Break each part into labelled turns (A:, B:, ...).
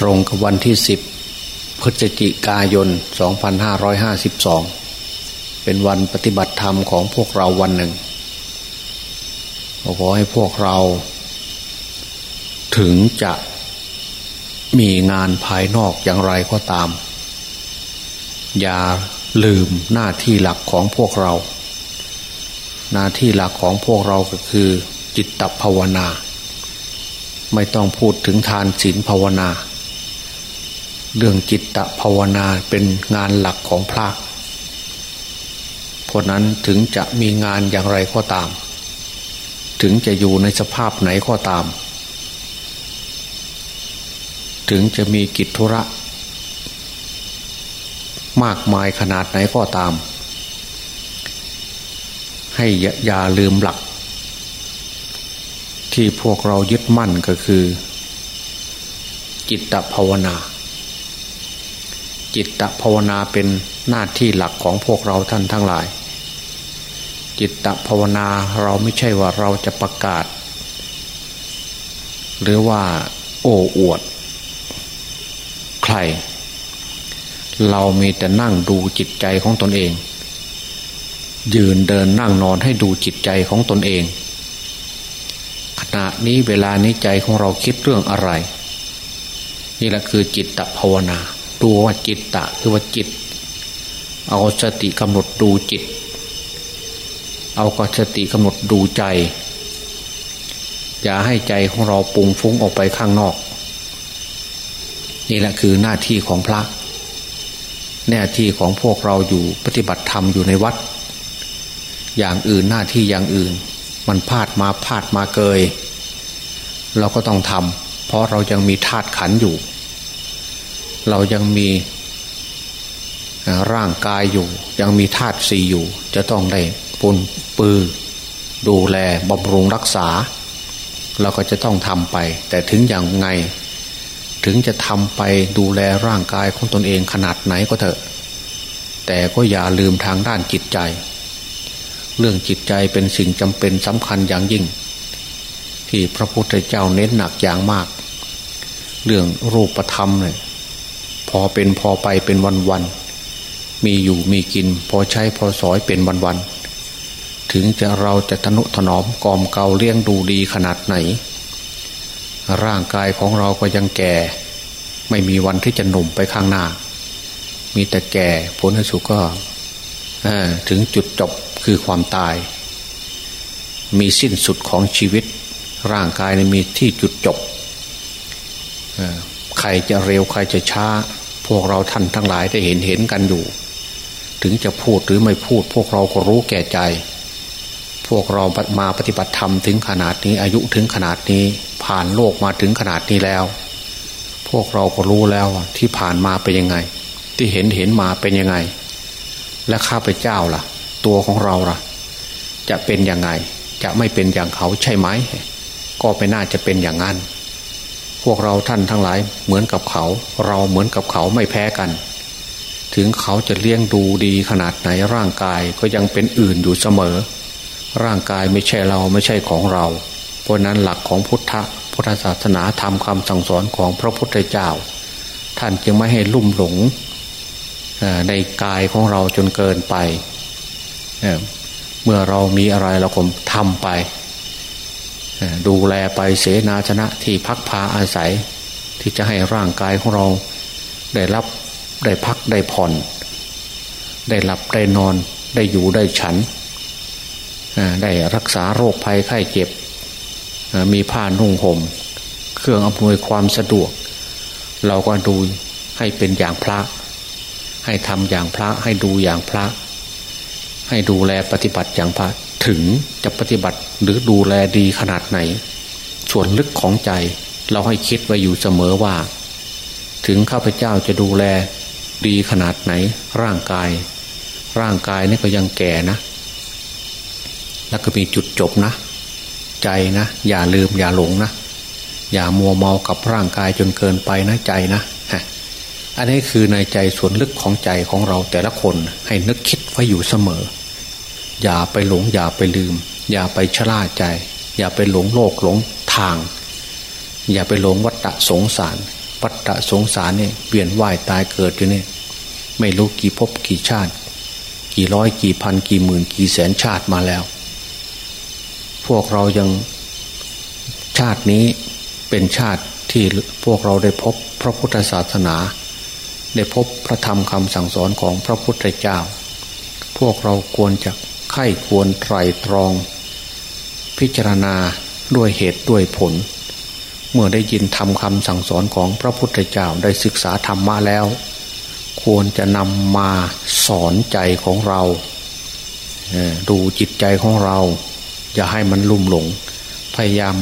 A: ตรงกับวันที่สิบพฤศจิกายน 2552 เป็นวันปฏิบัติธรรมของพวกเราวันหนึ่งขอให้พวกเรา ถึงจะมีงานภายนอกอย่างไรก็ตาม อย่าลืมหน้าที่หลักของพวกเรา หน้าที่หลักของพวกเราก็คือจิตตภาวนา ไม่ต้องพูดถึงทานศีลภาวนา เรื่องจิตตภาวนาเป็นงานหลักของพระเพราะนั้นถึงจะมีงานอย่างไรก็ตาม ถึงจะอยู่ในสภาพไหนก็ตาม ถึงจะมีกิจธุระ มากมายขนาดไหนก็ตาม ให้อย่าลืมหลัก ที่พวกเรายึดมั่นก็คือ จิตตภาวนา จิตภาวนาเป็นหน้าที่หลักของพวกเราท่านทั้งหลาย จิตภาวนาเราไม่ใช่ว่าเราจะประกาศ หรือว่าโอ้อวด ใคร เรามีแต่นั่งดูจิตใจของตนเอง ยืนเดินนั่งนอนให้ดูจิตใจของตนเอง ขณะนี้เวลานี้ใจของเราคิดเรื่องอะไร นี่แหละคือจิตตภาวนา ดูว่าจิตตะคือว่าจิต เอาสติกำหนดดูจิต เอาก็สติกำหนดดูใจ อย่าให้ใจของเราปุงฟุ้งออกไปข้างนอก นี่แหละคือหน้าที่ของพระ หน้าที่ของพวกเราอยู่ปฏิบัติธรรมอยู่ในวัด อย่างอื่นหน้าที่อย่างอื่น มันพลาดมาพลาดมาเกย เราก็ต้องทำเพราะเรายังมีธาตุขันอยู่ เรายังมีร่างกายอยู่ ยังมีธาตุสี่อยู่ จะต้องได้ปุนปือ ดูแลบำรุงรักษา เราก็จะต้องทำไป แต่ถึงอย่างไง ถึงจะทำไปดูแลร่างกายของตนเองขนาดไหนก็เถอะ แต่ก็อย่าลืมทางด้านจิตใจ เรื่องจิตใจเป็นสิ่งจำเป็นสำคัญอย่างยิ่ง ที่พระพุทธเจ้าเน้นหนักอย่างมาก เรื่องรูปธรรมเนี่ย อเป็นพอไปเป็นวันวันมีอยู่มีกิน พอใช้พอสอยเป็นวันวันถึงจะเราจะทนุถนอมกอมเกาเลี้ยงดูดีขนาดไหน ร่างกายของเราก็ยังแก่ ไม่มีวันที่จะหนุ่มไปข้างหน้า มีแต่แก่ผลที่สุดก็ถึงจุดจบคือความตาย มีสิ้นสุดของชีวิต ร่างกายมีที่จุดจบใครจะเร็วใครจะช้า พวกเราท่านทั้งหลายได้เห็นเห็นกันอยู่ ถึงจะพูดหรือไม่พูด พวกเราก็รู้แก่ใจ พวกเรามาปฏิบัติธรรมถึงขนาดนี้อายุถึงขนาดนี้ผ่านโลกมาถึงขนาดนี้แล้ว พวกเราก็รู้แล้วที่ผ่านมาเป็นยังไง ที่เห็นเห็นมาเป็นยังไง และข้าพเจ้าล่ะ ตัวของเราล่ะ จะเป็นยังไง จะไม่เป็นอย่างเขาใช่ไหมก็ไม่น่าจะเป็นอย่างนั้น พวกเราท่านทั้งหลายเหมือนกับเขา เราเหมือนกับเขาไม่แพ้กัน ถึงเขาจะเลี้ยงดูดีขนาดไหนร่างกายก็ยังเป็นอื่นอยู่เสมอ ร่างกายไม่ใช่เราไม่ใช่ของเรา เพราะนั้นหลักของพุทธพุทธศาสนาธรรมคำสั่งสอนของพระพุทธเจ้า ท่านจึงไม่ให้ลุ่มหลงในกายของเราจนเกินไป เมื่อเรามีอะไรเราก็ทำไป ดูแลไปเสนาชนะที่พักพาอาศัย ที่จะให้ร่างกายของเรา ได้รับได้พักได้ผ่อน ได้หลับได้นอนได้อยู่ได้ฉัน ได้รักษาโรคภัยไข้เจ็บ มีผ้านุ่งห่ม เครื่องอำนวยความสะดวก เราก็ดูให้เป็นอย่างพระ ให้ทำอย่างพระให้ดูอย่างพระ ให้ดูแลปฏิบัติอย่างพระ ถึงจะปฏิบัติหรือดูแลดีขนาดไหน ส่วนลึกของใจเราให้คิดไว้อยู่เสมอว่า ถึงข้าพเจ้าจะดูแลดีขนาดไหน ร่างกาย ร่างกายนี่ก็ยังแก่นะ แล้วก็มีจุดจบนะ ใจนะ อย่าลืมอย่าหลงนะ อย่ามัวเมากับร่างกายจนเกินไปนะใจนะอันนี้คือในใจส่วนลึกของใจของเราแต่ละคนให้นึกคิดไว้อยู่เสมอ อย่าไปหลงอย่าไปลืม อย่าไปชราใจ อย่าไปหลงโลกหลงทาง อย่าไปหลงวัฏสงสาร วัฏสงสารเนี่ยเปลี่ยนว่ายตายเกิดอยู่เนี่ยไม่รู้กี่ภพกี่ชาติ กี่ร้อยกี่พันกี่หมื่นกี่แสนชาติมาแล้ว พวกเรายังชาตินี้เป็นชาติที่พวกเราได้พบพระพุทธศาสนา ได้พบพระธรรมคำสั่งสอนของพระพุทธเจ้า พวกเราควรจะ ไข้ควรไตรตรอง พิจารณาด้วยเหตุด้วยผล เมื่อได้ยินทำคำสั่งสอนของพระพุทธเจ้าได้ศึกษาธรรมะแล้ว ควรจะนำมาสอนใจของเรา ดูจิตใจของเรา อย่าให้มันลุ่มหลง พยายาม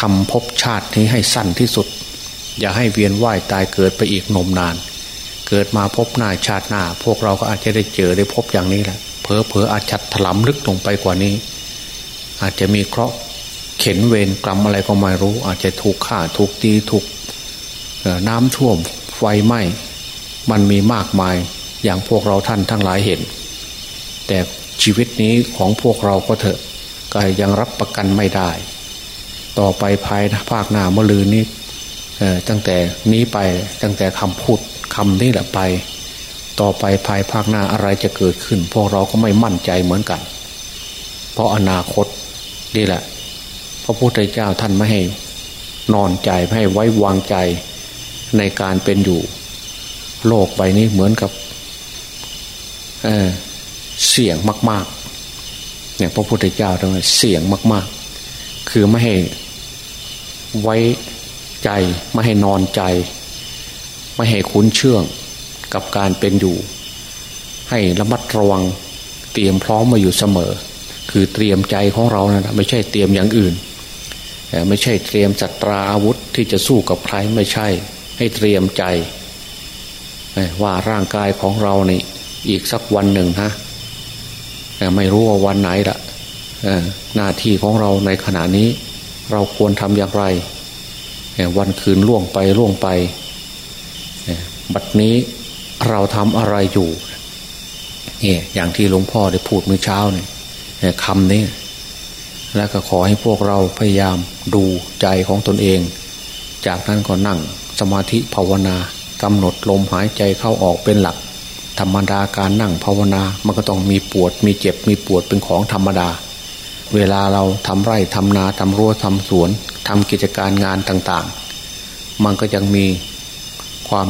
A: ทำภพชาตินี้ให้สั้นที่สุด อย่าให้เวียนว่ายตายเกิดไปอีกนมนาน เกิดมาพบหน้าชาติหน้า พวกเราก็อาจจะได้เจอได้พบอย่างนี้แหละ เพอเพออาจจะถลำลึกลงไปกว่านี้ อาจจะมีเคราะห์เข็นเวรกรรมอะไรก็ไม่รู้ อาจจะถูกฆ่าถูกตีถูกน้ำท่วมไฟไหม้มันมีมากมายอย่างพวกเราท่านทั้งหลายเห็น แต่ชีวิตนี้ของพวกเราก็เถอะก็ยังรับประกันไม่ได้ ต่อไปภายภาคหน้าเมื่อลืนนี้ตั้งแต่นี้ไปตั้งแต่คำพูดคำนี้แหละไป ต่อไปภายภาคหน้าอะไรจะเกิดขึ้น พวกเราก็ไม่มั่นใจเหมือนกัน เพราะอนาคตนี่แหละ พระพุทธเจ้าท่านไม่ให้นอนใจไม่ให้ไว้วางใจในการเป็นอยู่ โลกใบนี้เหมือนกับเเสี่ยงมากๆเนี่ยพระพุทธเจ้าท่านเสี่ยงมาก ๆ คือไม่ให้ไว้ใจ ไม่ให้นอนใจ ไม่ให้คุ้นเชื่อง กับการเป็นอยู่ ให้ระมัดระวังเตรียมพร้อมมาอยู่เสมอ คือเตรียมใจของเรานะไม่ใช่เตรียมอย่างอื่น ไม่ใช่เตรียมจัตราอาวุธที่จะสู้กับใครไม่ใช่ ให้เตรียมใจ ว่าร่างกายของเรานี่อีกสักวันหนึ่งฮะไม่รู้ว่าวันไหนละหน้าที่ของเราในขณะนี้ เราควรทำอย่างไร วันคืนล่วงไปล่วงไปบัดนี้ เราทำอะไรอยู่เนี่ยอย่างที่หลวงพ่อได้พูดเมื่อเช้าเนี่ยคำนี้ แล้วก็ขอให้พวกเราพยายามดูใจของตนเอง จากนั้นก็นั่งสมาธิภาวนากำหนดลมหายใจเข้าออกเป็นหลัก ธรรมดาการนั่งภาวนา มันก็ต้องมีปวด มีเจ็บ มีปวดเป็นของธรรมดา เวลาเราทำไร่ทำนาทำรั้วทำสวนทำกิจการงานต่าง ๆ มันก็ยังมีความ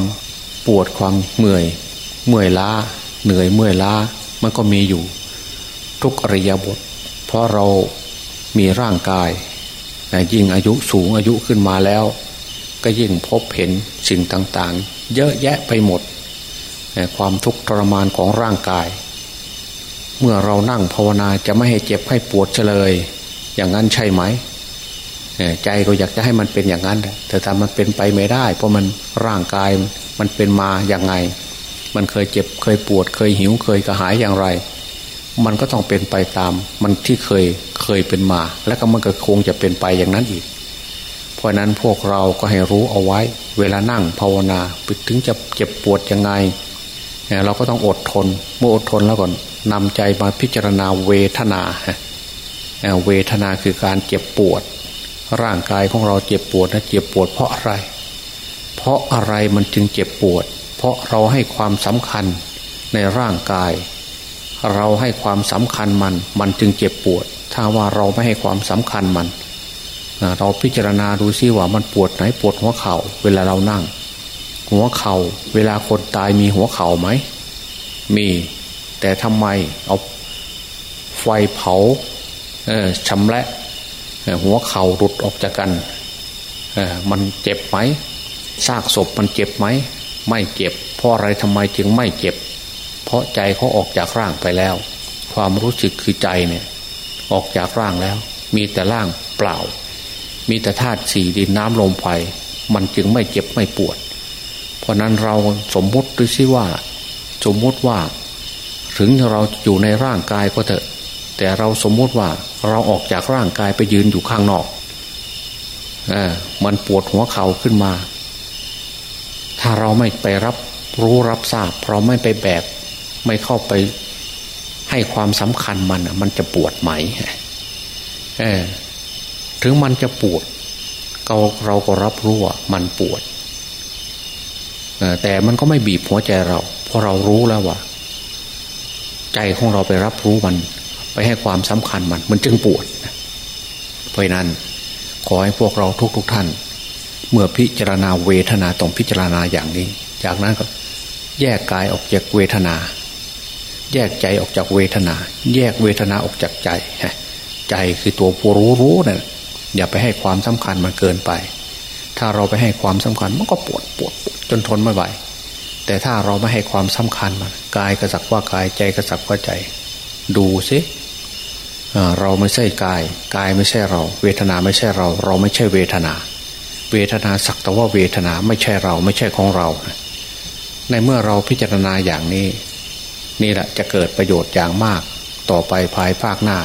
A: ปวดความเมื่อยเมื่อยล้า เหนื่อยเมื่อยล้ามันก็มีอยู่ ทุกอริยบท เพราะเรามีร่างกายยิ่งอายุสูงอายุขึ้นมาแล้ว ก็ยิ่งพบเห็นสิ่งต่างๆ เยอะแยะไปหมด ความทุกข์ทรมานของร่างกาย เมื่อเรานั่งภาวนาจะไม่ให้เจ็บให้ปวดเลย อย่างนั้นใช่ไหม ใจก็อยากจะให้มันเป็นอย่างนั้น แต่ถ้ามันเป็นไปไม่ได้ เพราะมันร่างกายมันเป็นมาอย่างไง มันเคยเจ็บเคยปวด เคยหิวเคยกระหายอย่างไร มันก็ต้องเป็นไปตาม มันที่เคยเคยเป็นมา และก็มันก็คงจะเป็นไปอย่างนั้นอีก เพราะนั้นพวกเราก็ให้รู้เอาไว้ เวลานั่งภาวนาถึงจะเจ็บปวดยังไงเราก็ต้องอดทน เมื่ออดทนแล้วก่อนนำใจมาพิจารณาเวทนา เวทนาคือการเจ็บปวด ร่างกายของเราเจ็บปวดนะเจ็บปวดเพราะอะไร เพราะอะไรมันจึงเจ็บปวด เพราะเราให้ความสำคัญในร่างกาย เราให้ความสำคัญมัน มันจึงเจ็บปวด ถ้าว่าเราไม่ให้ความสำคัญมัน เราพิจารณาดูซิว่ามันปวดไหนปวดหัวเขา่า เวลาเรานั่ง หัวเขา่า เวลาคนตายมีหัวเข่าไหมมี แต่ทำไมเอาไฟเผาชำระ หัวเข่าหลุดออกจากกันมันเจ็บไหมซากศพมันเจ็บไหม ไม่เจ็บ เพราะอะไรทำไมจึงไม่เจ็บ เพราะใจเขาออกจากร่างไปแล้ว ความรู้สึกคือใจเนี่ยออกจากร่างแล้ว มีแต่ร่างเปล่า มีแต่ธาตุสี่ดินน้ำลมไฟมันจึงไม่เจ็บไม่ปวด เพราะนั้นเราสมมติดูซิว่า สมมติว่า ถึงเราอยู่ในร่างกายก็เถอะ แต่เราสมมติว่า เราออกจากร่างกายไปยืนอยู่ข้างนอกอมันปวดหัวเข่าขึ้นมา ถ้าเราไม่ไปรับรู้รับทราบ เราไม่ไปแบก ไม่เข้าไปให้ความสำคัญมันมันจะปวดไหมถึงมันจะปวดเราเราก็รับรู้ว่ามันปวดแต่มันก็ไม่บีบหัวใจเรา เพราะเรารู้แล้วว่า ใจของเราไปรับรู้มัน ไปให้ความสำคัญมัน มันจึงปวด เพราะนั้นขอให้พวกเราทุกๆทท่าน เมื่อพิจารณาเวทนาต้องพิจารณาอย่างนี้ จากนั้นก็แยกกายออกจากเวทนา แยกใจออกจากเวทนา แยกเวทนาออกจากใจ ใจคือตัวผู้รู้รู้นะ่ะอย่าไปให้ความสำคัญมันเกินไป ถ้าเราไปให้ความสำคัญมันก็ปวดปวดปวดจนทนไม่ไหว แต่ถ้าเราไม่ให้ความสำคัญมันกายกระสักว่ากายใจกระสักว่าใจ ดูสิ เราไม่ใช่กาย กายไม่ใช่เรา เวทนาไม่ใช่เรา เราไม่ใช่เวทนา เวทนาสักแต่ว่าเวทนาไม่ใช่เราไม่ใช่ของเรา ในเมื่อเราพิจารณาอย่างนี้ นี่แหละจะเกิดประโยชน์อย่างมาก ต่อไปภายภาคหน้า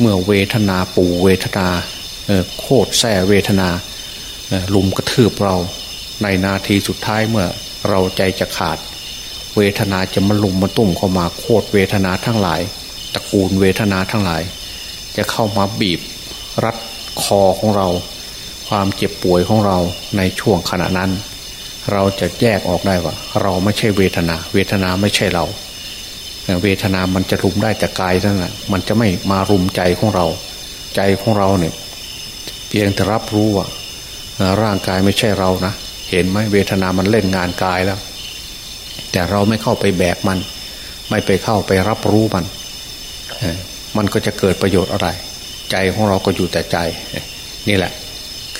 A: เมื่อเวทนาปูเวทนาโคตรแส่เวทนาลุมกระทืบเรา ในนาทีสุดท้ายเมื่อเราใจจะขาด เวทนาจะมาลุมมาตุ่มเข้ามาโคตรเวทนาทั้งหลาย ตระกูลเวทนาทั้งหลาย จะเข้ามาบีบรัดคอของเรา ความเจ็บป่วยของเราในช่วงขณะนั้น เราจะแยกออกได้ว่า เราไม่ใช่เวทนา เวทนาไม่ใช่เรา เวทนามันจะรุมได้แต่กายนั่านแหละมันจะไม่มารุมใจของเรา ใจของเราเนี่ยเพียงแต่รับรู้ว่าร่างกายไม่ใช่เรานะเห็นไหมเวทนามันเล่นงานกายแล้ว แต่เราไม่เข้าไปแบกมัน ไม่ไปเข้าไปรับรู้มัน มันก็จะเกิดประโยชน์อะไร ใจของเราก็อยู่แต่ใจ นี่แหละ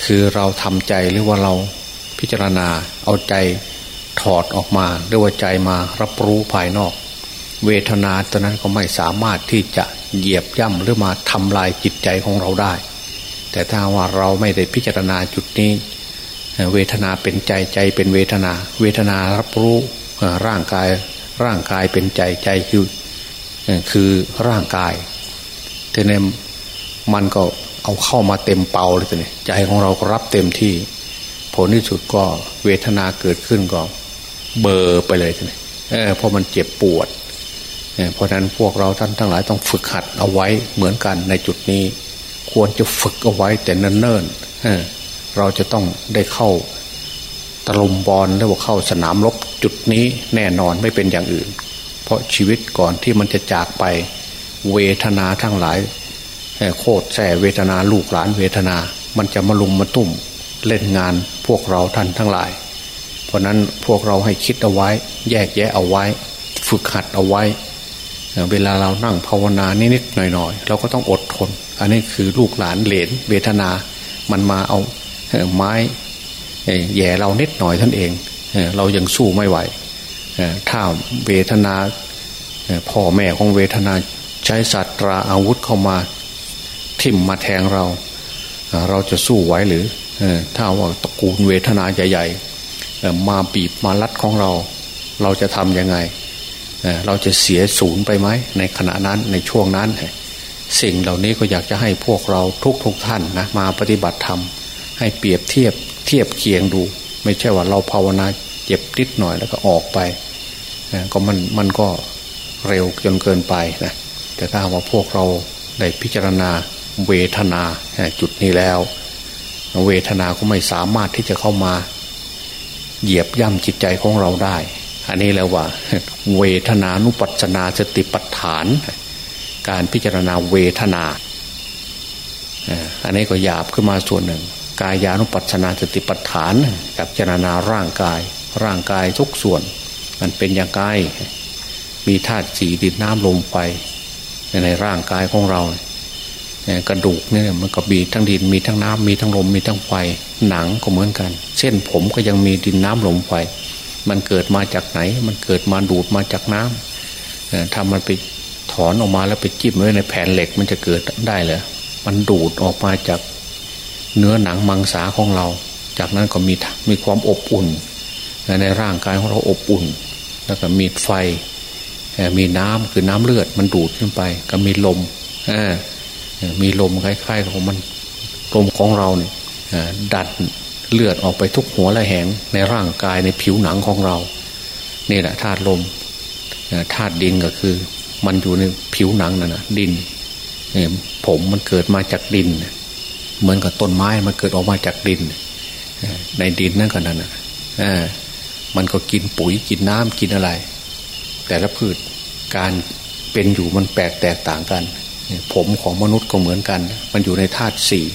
A: คือเราทำใจหรือว่าเราพิจารณาเอาใจถอดออกมาหรือว่าใจมารับรู้ภายนอก เวทนาตอนนั้นก็ไม่สามารถที่จะเหยียบย่ำหรือมาทำลายจิตใจของเราได้ แต่ถ้าว่าเราไม่ได้พิจารณาจุดนี้ เวทนาเป็นใจใจเป็นเวทนา เวทนารับรู้ร่างกายร่างกายเป็นใจใจคือ คือร่างกายทีนี้มันก็เอาเข้ามาเต็มเปาเลยทีนี้ใจของเราก็รับเต็มที่ ผลที่สุดก็เวทนาเกิดขึ้นก็เบอร์ไปเลยทีนี้เพราะมันเจ็บปวดเพราะนั้นพวกเราท่านทั้งหลายต้องฝึกหัดเอาไว้เหมือนกันในจุดนี้ ควรจะฝึกเอาไว้แต่เนิ่นๆเราจะต้องได้เข้าตะลุมบอลหรือว่าเข้าสนามรบจุดนี้แน่นอนไม่เป็นอย่างอื่น เพราะชีวิตก่อนที่มันจะจากไปเวทนาทั้งหลายโคตรแสเวทนาลูกหลานเวทนา มันจะมาลุมมาตุ่มเล่นงานพวกเราท่านทั้งหลาย เพราะนั้นพวกเราให้คิดเอาไว้ แยกแยะเอาไว้ ฝึกหัดเอาไว้ เวลาเรานั่งภาวนานิดๆหน่อยๆ เราก็ต้องอดทน อันนี้คือลูกหลานเหลนเวทนา มันมาเอาไม้แย่เรานิดหน่อยท่านเอง เรายังสู้ไม่ไหว ถ้าเวทนาพ่อแม่ของเวทนาใช้สัตราอาวุธเข้ามา ทิ่มมาแทงเรา เราจะสู้ไหวหรือถ้าว่าตระกูลเวทนาใหญ่ๆมาบีบมาลัดของเรา เราจะทำยังไง เราจะเสียศูนย์ไปไหมในขณะนั้นในช่วงนั้น สิ่งเหล่านี้ก็อยากจะให้พวกเราทุกทุกท่านนะมาปฏิบัติธรรมให้เปรียบเทียบเทียบเคียงดู ไม่ใช่ว่าเราภาวนา เจ็บติดหน่อยแล้วก็ออกไปก็มันมันก็เร็วจนเกินไปนะแต่ถ้าว่าพวกเราได้พิจารณาเวทนาจุดนี้แล้ว เวทนาก็ไม่สามารถที่จะเข้ามา เหยียบย่ำจิตใจของเราได้ อันนี้แล้วว่า เวทนานุปัสนาสติปัฏฐาน การพิจารณาเวทนาอันนี้ก็หยาบขึ้นมาส่วนหนึ่ง กายานุปัสนาสติปัฏฐานกับพิจารณาร่างกาย ร่างกายทุกส่วน มันเป็นอย่างไรมีธาตุสีดินน้ำลมไฟในร่างกายของเรากระดูกเนี่ยมันก็มีทั้งดินมีทั้งน้ำมีทั้งลมมีทั้งไฟหนังก็เหมือนกัน เส้นผมก็ยังมีดินน้ำลมไฟมันเกิดมาจากไหน มันเกิดมาดูดมาจากน้ำทำมันไปถอนออกมาแล้วไปจิ้มไว้ในแผ่นเหล็กมันจะเกิดได้เหรอมันดูดออกมาจากเนื้อหนังมังสาของเรา จากนั้นก็มีมีความอบอุ่น ในร่างกายของเราอบอุ่น แล้วก็มีไฟมีน้ำคือน้ำเลือดมันดูดขึ้นไป ก็มีลมมีลมคล้ายๆของมันลมของเราเนี่ยดันเลือดออกไปทุกหัวและแหงในร่างกายในผิวหนังของเรา นี่แหละธาตุลมธาตุดินก็คือ มันอยู่ในผิวหนังนั่นนะดินผมมันเกิดมาจากดิน เหมือนกับต้นไม้มันเกิดออกมาจากดิน ในดินนั่นก็นั่น มันก็กินปุ๋ยกินน้ำกินอะไร แต่ละพืชการเป็นอยู่มันแปลกแตกต่างกัน ผมของมนุษย์ก็เหมือนกัน มันอยู่ในธาตุสี่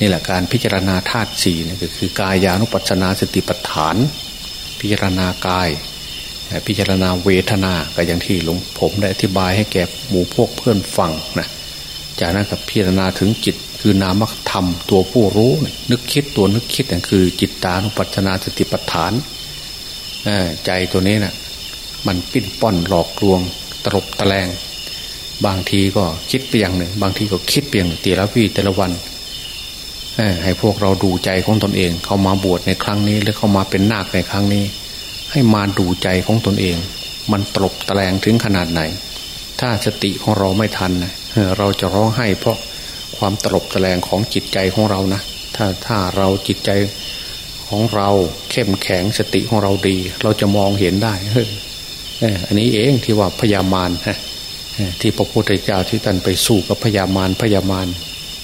A: นี่แหละการพิจารณาธาตุสี่นี่ก็คือกายานุปัสนาสติปัฏฐาน พิจารณากาย พิจารณาเวทนาก็อย่างที่หลวงผมได้อธิบายให้แก่หมู่พวกเพื่อนฟังนะจากนั้นกับพิจารณาถึงจิตคือนามธรรมตัวผู้รู้ นึกคิดตัวนึกคิดนั่นคือจิตตานุปัสนาสติปัฏฐาน ใจตัวนี้นะ่ะ มันปิ้นป้อนหลอกลวง ตลบตะแลง บางทีก็คิดไปอย่างหนึ่งบางทีก็คิดเปียนแต่ละวี่แต่ละวันให้พวกเราดูใจของตนเอง เข้ามาบวชในครั้งนี้ หรือเข้ามาเป็นนาคในครั้งนี้ ให้มาดูใจของตนเอง มันตลบตะแลงถึงขนาดไหน ถ้าสติของเราไม่ทันเราจะร้องไห้เพราะความตลบตะแลงของจิตใจของเรานะถ้าถ้าเราจิตใจ ของเราเข้มแข็งสติของเราดี เราจะมองเห็นได้เฮ้อันนี้เองที่ว่าพยามารที่พระพุทธเจ้าที่ท่านไปสู้กับพยามารพยามาร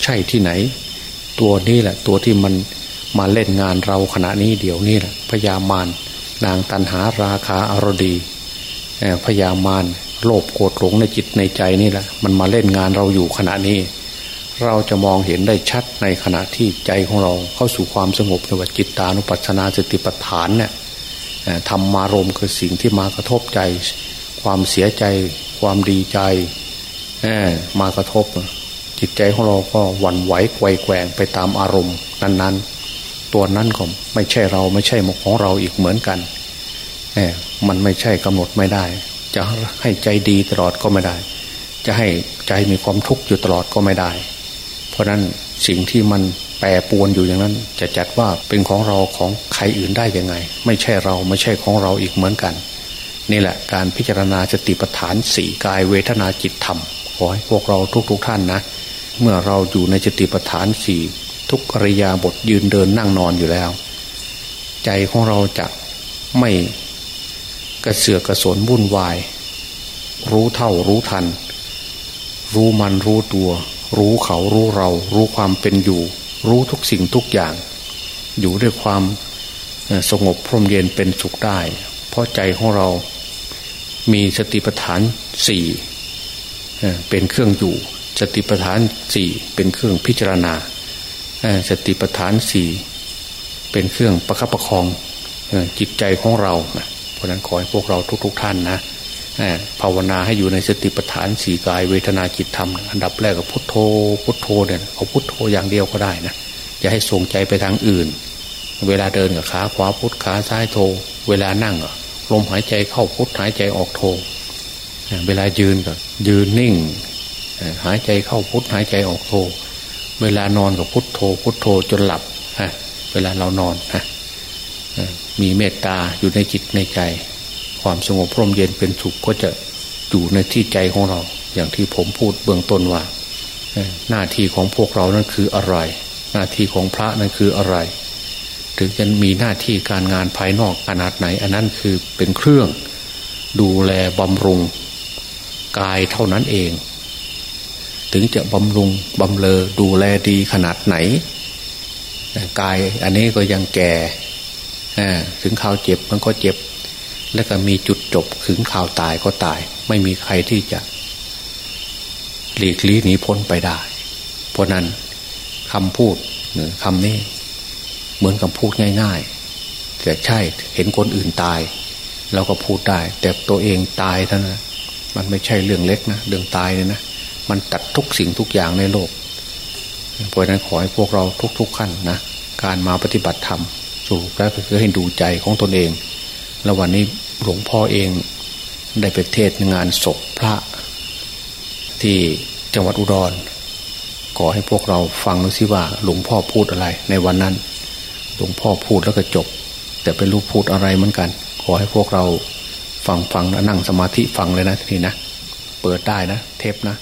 A: ใช่ที่ไหน ตัวนี้แหละ ตัวที่มันมาเล่นงานเราขณะนี้เดี๋ยวนี้แหละพยามารนางตันหาราคาอารดีพยามารโลภโกรธหลงในจิตในใจนี่แหละ มันมาเล่นงานเราอยู่ขณะนี้ เราจะมองเห็นได้ชัดในขณะที่ใจของเราเข้าสู่ความสงบในว่าจิตานุปัสสนาสติปัฏฐานเนี่ยธรรมารมคือสิ่งที่มากระทบใจ ความเสียใจ ความดีใจมากระทบ จิตใจของเราก็หวั่นไหวไกวแกว่งไปตามอารมณ์นั้นๆ ตัวนั้นก็ไม่ใช่เราไม่ใช่มของเราอีกเหมือนกันมันไม่ใช่กำหนดไม่ได้ จะให้ใจดีตลอดก็ไม่ได้ จะให้ใจมีความทุกข์อยู่ตลอดก็ไม่ได้ เพราะนั้นสิ่งที่มันแปรปวนอยู่อย่างนั้น จะจัดว่าเป็นของเราของใครอื่นได้ยังไง ไม่ใช่เราไม่ใช่ของเราอีกเหมือนกัน นี่แหละการพิจารณาสติปัฏฐานสี่กายเวทนาจิตธรรมขอให้พวกเราทุกๆทท่านนะ เมื่อเราอยู่ในสติปัฏฐานสี่ทุกอริยาบทยืนเดินนั่งนอนอยู่แล้ว ใจของเราจะไม่กระเสือกกระสนวุ่นวาย รู้เท่ารู้ทัน รู้มันรู้ตัว รู้เขารู้เรา รู้ความเป็นอยู่ รู้ทุกสิ่งทุกอย่าง อยู่ด้วยความสงบพรมเย็นเป็นสุขได้ เพราะใจของเรามีสติปัฏฐานสี่เป็นเครื่องอยู่ สติปัฏฐานสี่เป็นเครื่องพิจารณาสติปัฏฐานสี่เป็นเครื่องประคับประคองจิตใจของเรา เพราะนั้นขอให้พวกเราทุกๆทท่านนะ ภาวนาให้อยู่ในสติปัฏฐานสี่กายเวทนาจิตธรรม อันดับแรกก็พุทโธ พุทโธเนี่ยเอาพุทโธอย่างเดียวก็ได้นะอย่าให้ส่งใจไปทางอื่น เวลาเดินกับขาขวาพุทขาซ้ายโธเวลานั่งลมหายใจเข้าพุทหายใจออกโธเวลายืนก็ยืนนิ่ง หายใจเข้าพุทหายใจออกโธเวลานอนกับพุทโธ พุทโธจนหลับฮะเวลาเรานอนฮะมีเมตตาอยู่ในจิตในใจ ความสงบพร่มเย็นเป็นสุขก็จะอยู่ในที่ใจของเรา อย่างที่ผมพูดเบื้องต้นว่า หน้าที่ของพวกเรานั้นคืออะไร หน้าที่ของพระนั้นคืออะไร ถึงจะมีหน้าที่การงานภายนอกขนาดไหน อันนั้นคือเป็นเครื่องดูแลบำรุงกายเท่านั้นเอง ถึงจะบำรุงบำเลอดูแลดีขนาดไหนกายอันนี้ก็ยังแก่ถึงข่าวเจ็บมันก็เจ็บ แล้วก็มีจุดจบถึงข่าวตายก็ตาย ไม่มีใครที่จะ หลีกลี่หนีพ้นไปได้ เพราะนั้นคำพูดหรือคำนี้ เหมือนคำพูดง่าย ๆ แต่ใช่เห็นคนอื่นตาย เราก็พูดได้ แต่ตัวเองตายท่านั้นมันไม่ใช่เรื่องเล็กนะเรื่องตายเนี่ยนะมันตัดทุกสิ่งทุกอย่างในโลกเพราะนั้นขอให้พวกเราทุกๆขั้นนะการมาปฏิบัติธรรมสู่แล้วก็คือให้ดูใจของตนเอง แล้ววันนี้หลวงพ่อเองได้ไปเทศงานศพพระ ที่จังหวัดอุดร ขอให้พวกเราฟังดูสิว่า หลวงพ่อพูดอะไร ในวันนั้น หลวงพ่อพูดแล้วก็จบ แต่เป็นรู้พูดอะไรเหมือนกัน ขอให้พวกเราฟังฟังแล้วนั่งสมาธิฟังเลยนะทีนี้นะ เปิดได้นะ เทปนะ